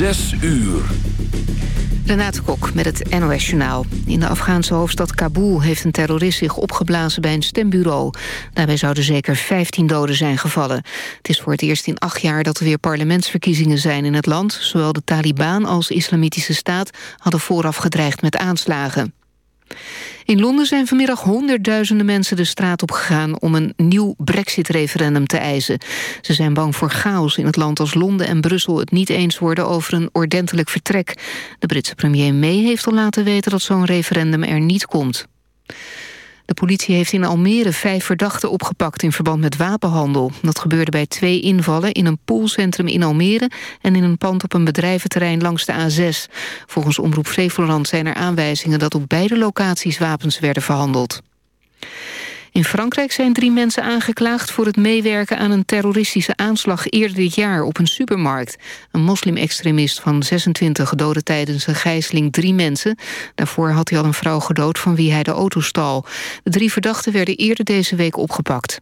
Zes uur. Renate Kok met het NOS Journaal. In de Afghaanse hoofdstad Kabul heeft een terrorist zich opgeblazen bij een stembureau. Daarbij zouden zeker 15 doden zijn gevallen. Het is voor het eerst in acht jaar dat er weer parlementsverkiezingen zijn in het land. Zowel de Taliban als Islamitische Staat hadden vooraf gedreigd met aanslagen. In Londen zijn vanmiddag honderdduizenden mensen de straat op gegaan... om een nieuw brexit-referendum te eisen. Ze zijn bang voor chaos in het land als Londen en Brussel... het niet eens worden over een ordentelijk vertrek. De Britse premier May heeft al laten weten dat zo'n referendum er niet komt. De politie heeft in Almere vijf verdachten opgepakt in verband met wapenhandel. Dat gebeurde bij twee invallen in een poolcentrum in Almere... en in een pand op een bedrijventerrein langs de A6. Volgens Omroep Flevoland zijn er aanwijzingen dat op beide locaties wapens werden verhandeld. In Frankrijk zijn drie mensen aangeklaagd voor het meewerken aan een terroristische aanslag eerder dit jaar op een supermarkt. Een moslim-extremist van 26 doodde tijdens een gijzeling drie mensen. Daarvoor had hij al een vrouw gedood van wie hij de auto stal. De drie verdachten werden eerder deze week opgepakt.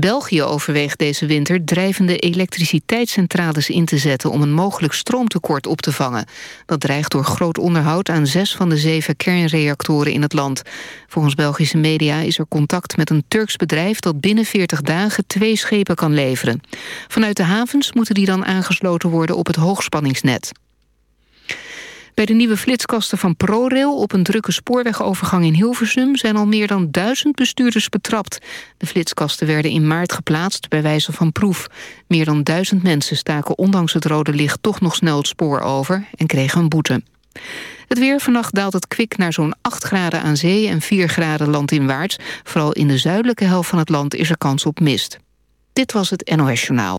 België overweegt deze winter drijvende elektriciteitscentrales in te zetten om een mogelijk stroomtekort op te vangen. Dat dreigt door groot onderhoud aan zes van de zeven kernreactoren in het land. Volgens Belgische media is er contact met een Turks bedrijf dat binnen 40 dagen twee schepen kan leveren. Vanuit de havens moeten die dan aangesloten worden op het hoogspanningsnet. Bij de nieuwe flitskasten van ProRail op een drukke spoorwegovergang in Hilversum zijn al meer dan duizend bestuurders betrapt. De flitskasten werden in maart geplaatst bij wijze van proef. Meer dan duizend mensen staken ondanks het rode licht toch nog snel het spoor over en kregen een boete. Het weer vannacht daalt het kwik naar zo'n 8 graden aan zee en 4 graden landinwaarts. Vooral in de zuidelijke helft van het land is er kans op mist. Dit was het NOS Journaal.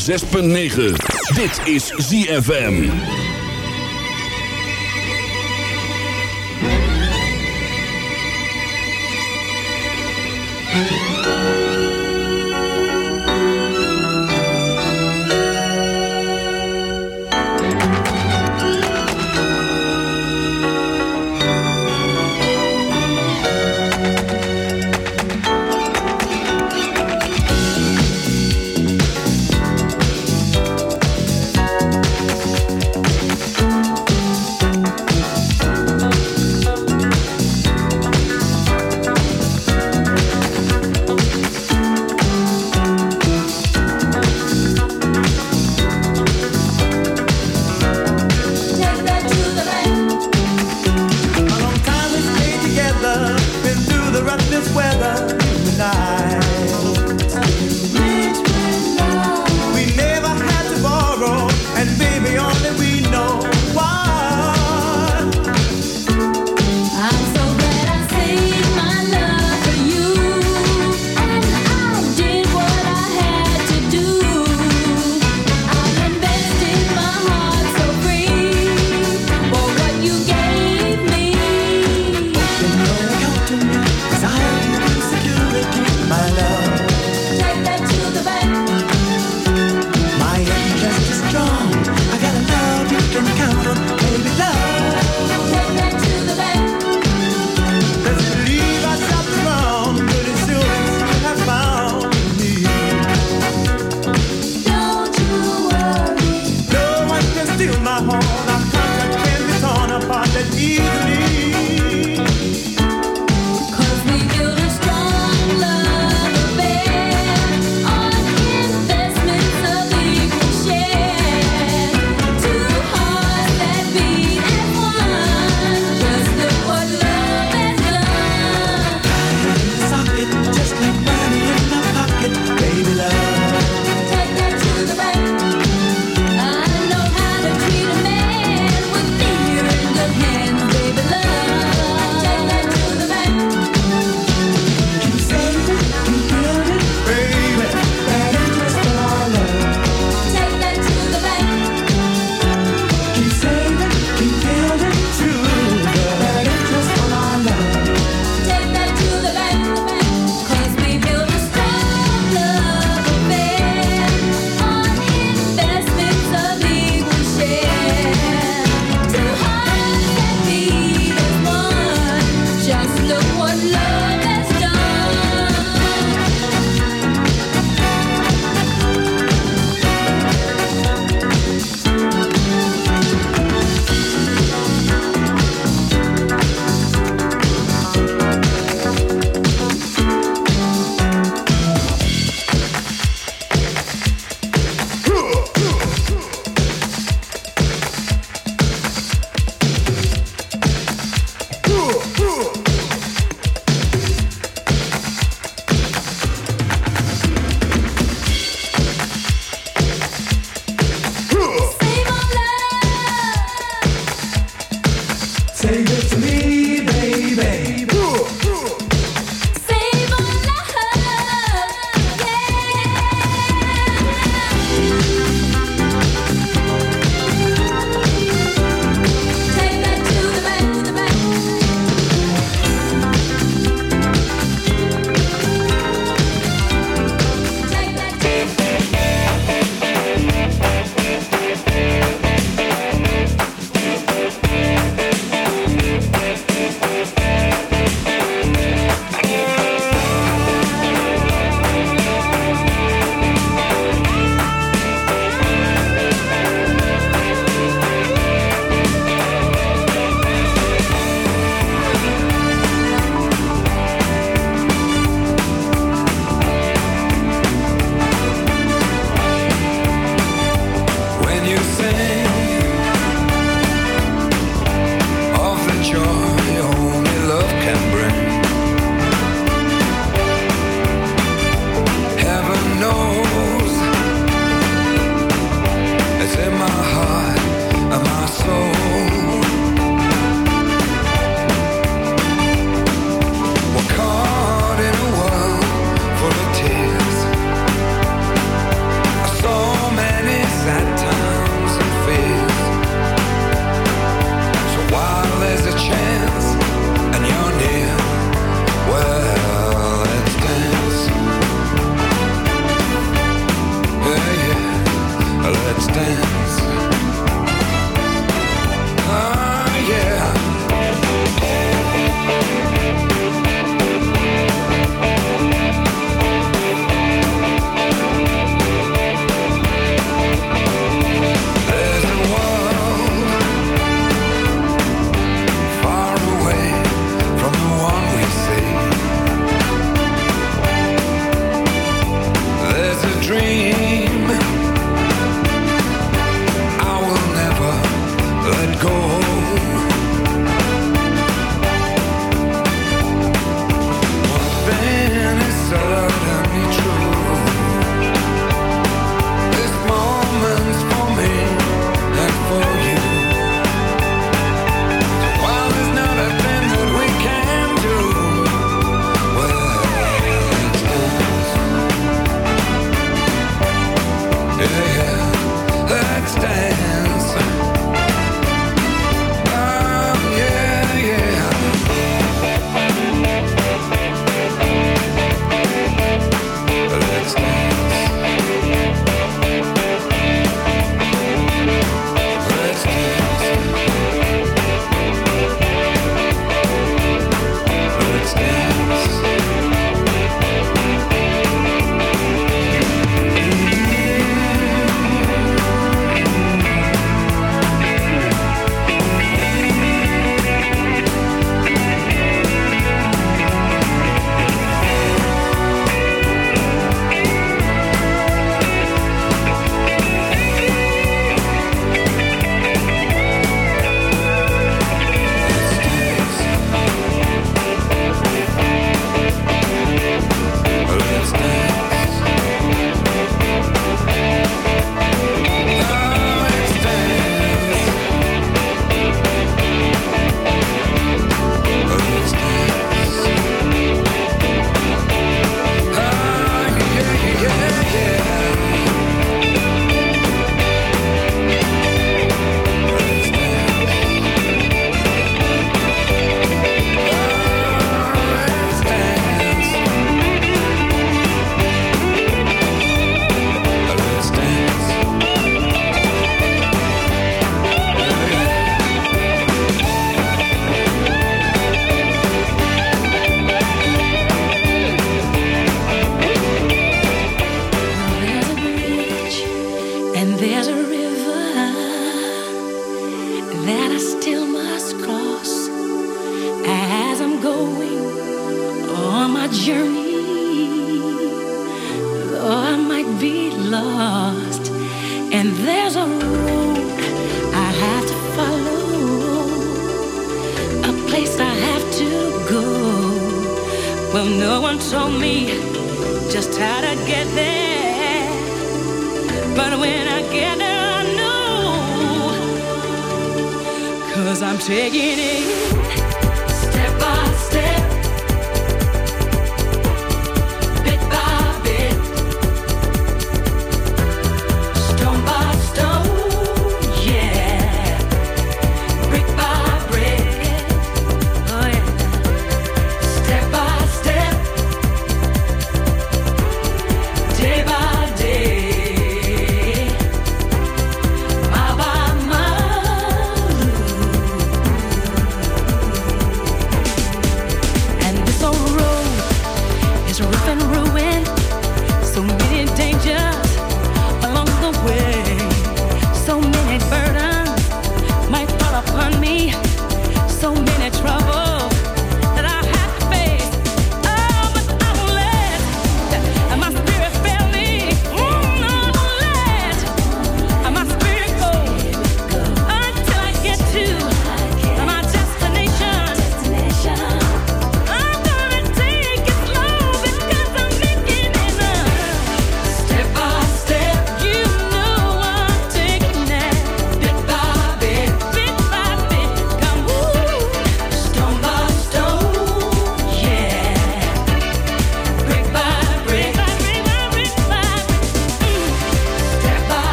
6.9. Dit is ZFM.